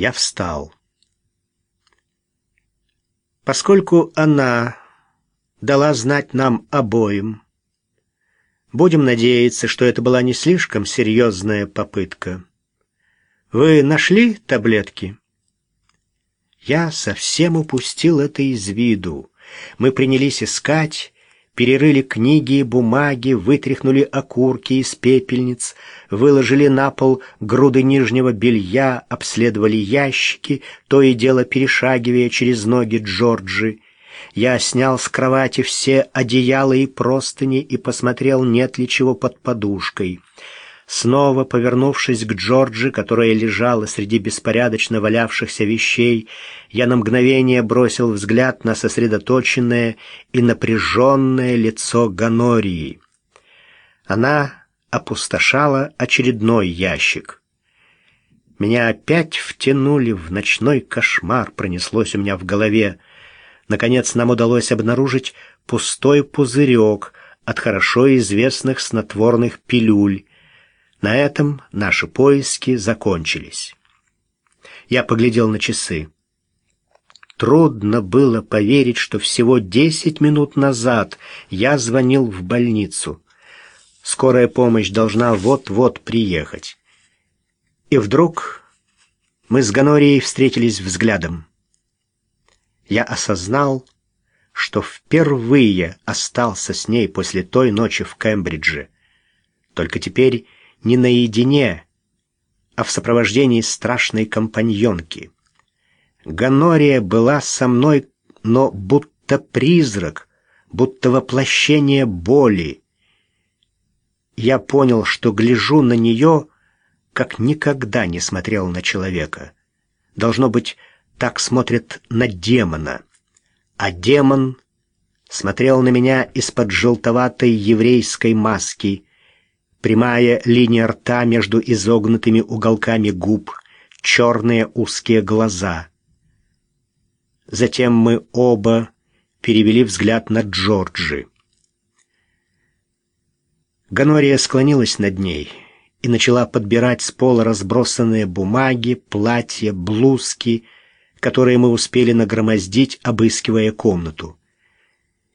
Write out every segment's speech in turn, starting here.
Я встал. Поскольку она дала знать нам обоим, будем надеяться, что это была не слишком серьезная попытка. Вы нашли таблетки? Я совсем упустил это из виду. Мы принялись искать, перерыли книги и бумаги, вытряхнули окурки из пепельниц, выложили на пол груды нижнего белья, обследовали ящики, то и дело перешагивая через ноги Джорджи. Я снял с кровати все одеяла и простыни и посмотрел, нет ли чего под подушкой. Снова повернувшись к Джорджи, которая лежала среди беспорядочно валявшихся вещей, я на мгновение бросил взгляд на сосредоточенное и напряженное лицо Ганории. Она опустошала очередной ящик. Меня опять втянули в ночной кошмар, пронеслось у меня в голове. Наконец нам удалось обнаружить пустой пузырек от хорошо известных снотворных пилюль, на этом наши поиски закончились. Я поглядел на часы. Трудно было поверить, что всего десять минут назад я звонил в больницу. Скорая помощь должна вот-вот приехать. И вдруг мы с Ганорией встретились взглядом. Я осознал, что впервые остался с ней после той ночи в Кембридже. Только теперь не наедине, а в сопровождении страшной компаньонки. Ганория была со мной, но будто призрак, будто воплощение боли. Я понял, что гляжу на нее, как никогда не смотрел на человека. Должно быть, так смотрят на демона. А демон смотрел на меня из-под желтоватой еврейской маски — прямая линия рта между изогнутыми уголками губ, черные узкие глаза. Затем мы оба перевели взгляд на Джорджи. Ганория склонилась над ней и начала подбирать с пола разбросанные бумаги, платья, блузки, которые мы успели нагромоздить, обыскивая комнату.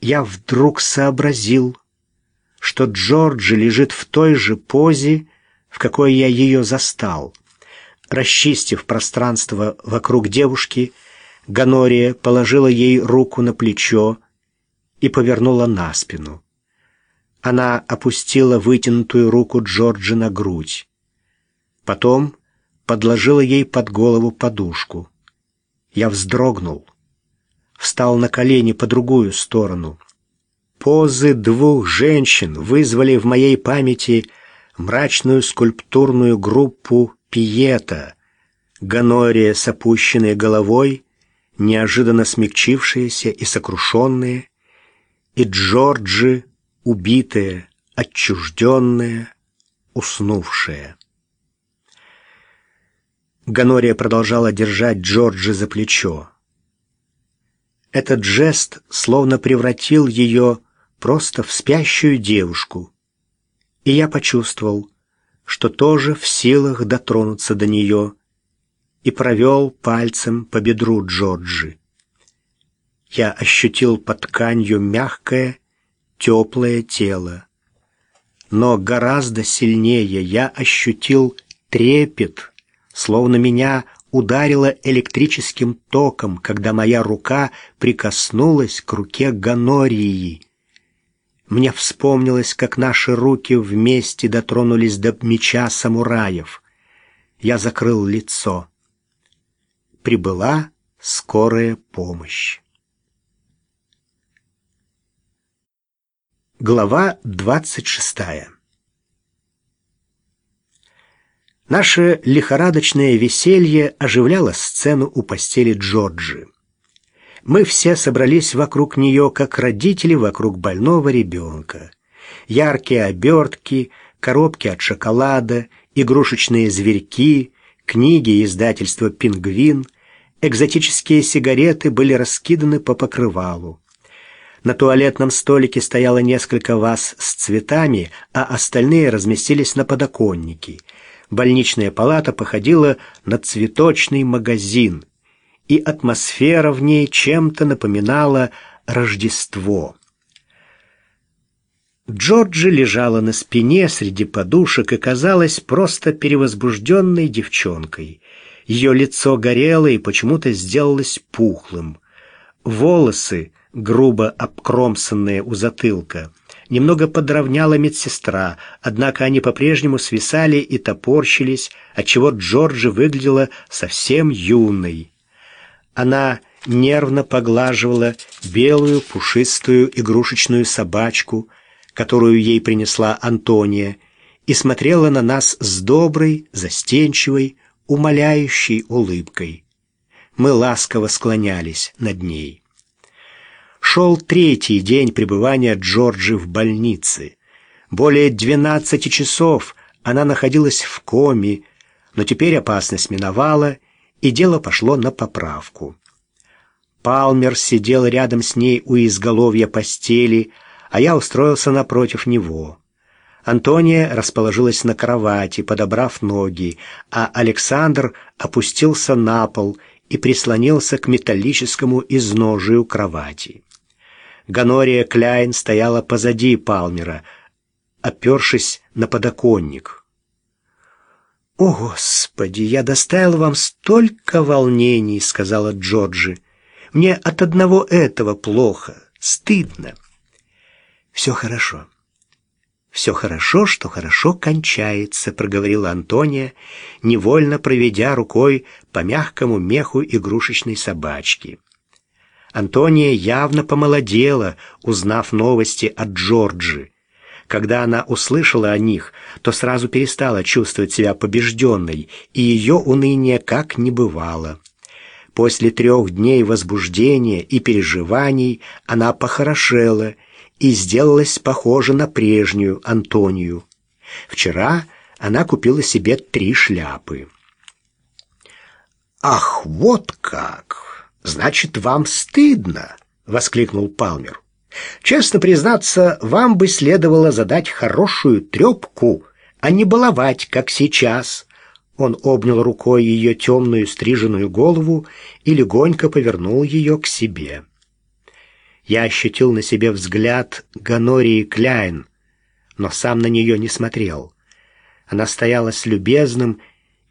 Я вдруг сообразил, что Джорджи лежит в той же позе, в какой я ее застал. Расчистив пространство вокруг девушки, Ганория положила ей руку на плечо и повернула на спину. Она опустила вытянутую руку Джорджи на грудь. Потом подложила ей под голову подушку. Я вздрогнул, встал на колени по другую сторону. Позы двух женщин вызвали в моей памяти мрачную скульптурную группу Пиета, Ганория с опущенной головой, неожиданно смягчившаяся и сокрушенная, и Джорджи, убитая, отчужденная, уснувшая. Ганория продолжала держать Джорджи за плечо. Этот жест словно превратил ее просто в спящую девушку. И я почувствовал, что тоже в силах дотронуться до нее, и провел пальцем по бедру Джорджи. Я ощутил под тканью мягкое, теплое тело. Но гораздо сильнее я ощутил трепет, словно меня ударило электрическим током, когда моя рука прикоснулась к руке Ганории. Мне вспомнилось, как наши руки вместе дотронулись до меча самураев. Я закрыл лицо. Прибыла скорая помощь. Глава двадцать шестая Наше лихорадочное веселье оживляло сцену у постели Джорджи. Мы все собрались вокруг нее, как родители вокруг больного ребенка. Яркие обертки, коробки от шоколада, игрушечные зверьки, книги издательства «Пингвин», экзотические сигареты были раскиданы по покрывалу. На туалетном столике стояло несколько ваз с цветами, а остальные разместились на подоконнике. Больничная палата походила на цветочный магазин, и атмосфера в ней чем-то напоминала Рождество. Джорджи лежала на спине среди подушек и казалась просто перевозбужденной девчонкой. Ее лицо горело и почему-то сделалось пухлым. Волосы, грубо обкромсанные у затылка, немного подровняла медсестра, однако они по-прежнему свисали и топорщились, отчего Джорджи выглядела совсем юной. Она нервно поглаживала белую пушистую игрушечную собачку, которую ей принесла Антония, и смотрела на нас с доброй, застенчивой, умоляющей улыбкой. Мы ласково склонялись над ней. Шел третий день пребывания Джорджи в больнице. Более двенадцати часов она находилась в коме, но теперь опасность миновала, и дело пошло на поправку. Палмер сидел рядом с ней у изголовья постели, а я устроился напротив него. Антония расположилась на кровати, подобрав ноги, а Александр опустился на пол и прислонился к металлическому изножию кровати. Ганория Кляйн стояла позади Палмера, опершись на подоконник. «О, Господи, я доставил вам столько волнений», — сказала Джорджи. «Мне от одного этого плохо, стыдно». «Все хорошо. Все хорошо, что хорошо кончается», — проговорила Антония, невольно проведя рукой по мягкому меху игрушечной собачки. Антония явно помолодела, узнав новости от Джорджи. Когда она услышала о них, то сразу перестала чувствовать себя побежденной, и ее уныние как не бывало. После трех дней возбуждения и переживаний она похорошела и сделалась похожа на прежнюю Антонию. Вчера она купила себе три шляпы. «Ах, вот как!» «Значит, вам стыдно!» — воскликнул Палмер. «Честно признаться, вам бы следовало задать хорошую трепку, а не баловать, как сейчас». Он обнял рукой ее темную стриженную голову и легонько повернул ее к себе. Я ощутил на себе взгляд Ганории Кляйн, но сам на нее не смотрел. Она стояла с любезным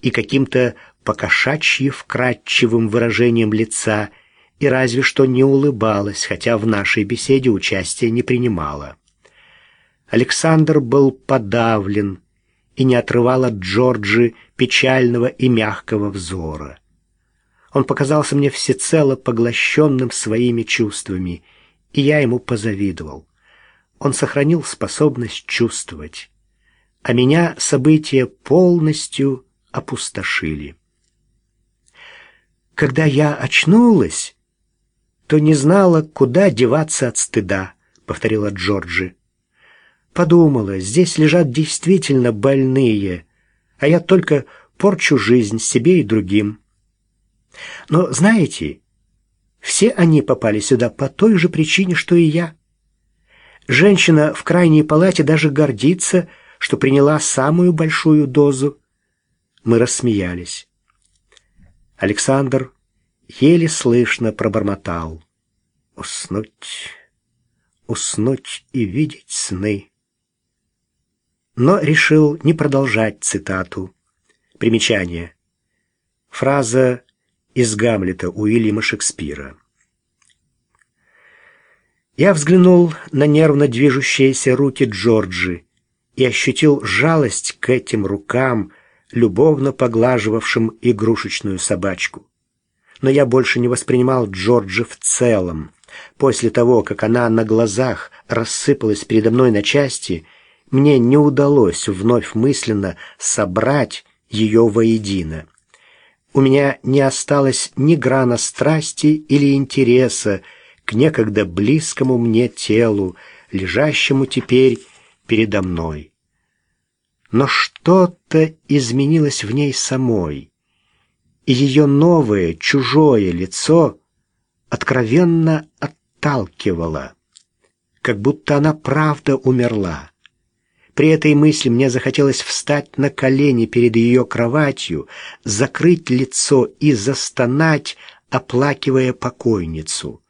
и каким-то покошачьи вкрадчивым выражением лица и разве что не улыбалась, хотя в нашей беседе участия не принимала. Александр был подавлен и не отрывал от Джорджи печального и мягкого взора. Он показался мне всецело поглощенным своими чувствами, и я ему позавидовал. Он сохранил способность чувствовать, а меня события полностью опустошили. Когда я очнулась, то не знала, куда деваться от стыда, повторила Джорджи. Подумала, здесь лежат действительно больные, а я только порчу жизнь себе и другим. Но знаете, все они попали сюда по той же причине, что и я. Женщина в крайней палате даже гордится, что приняла самую большую дозу. Мы рассмеялись. Александр еле слышно пробормотал. Уснуть, уснуть и видеть сны. Но решил не продолжать цитату. Примечание. Фраза из Гамлета Уильяма Шекспира. Я взглянул на нервно движущиеся руки Джорджи и ощутил жалость к этим рукам, любовно поглаживавшим игрушечную собачку. Но я больше не воспринимал Джорджи в целом. После того, как она на глазах рассыпалась передо мной на части, мне не удалось вновь мысленно собрать ее воедино. У меня не осталось ни грана страсти или интереса к некогда близкому мне телу, лежащему теперь передо мной но что-то изменилось в ней самой, и ее новое, чужое лицо откровенно отталкивало, как будто она правда умерла. При этой мысли мне захотелось встать на колени перед ее кроватью, закрыть лицо и застонать, оплакивая покойницу.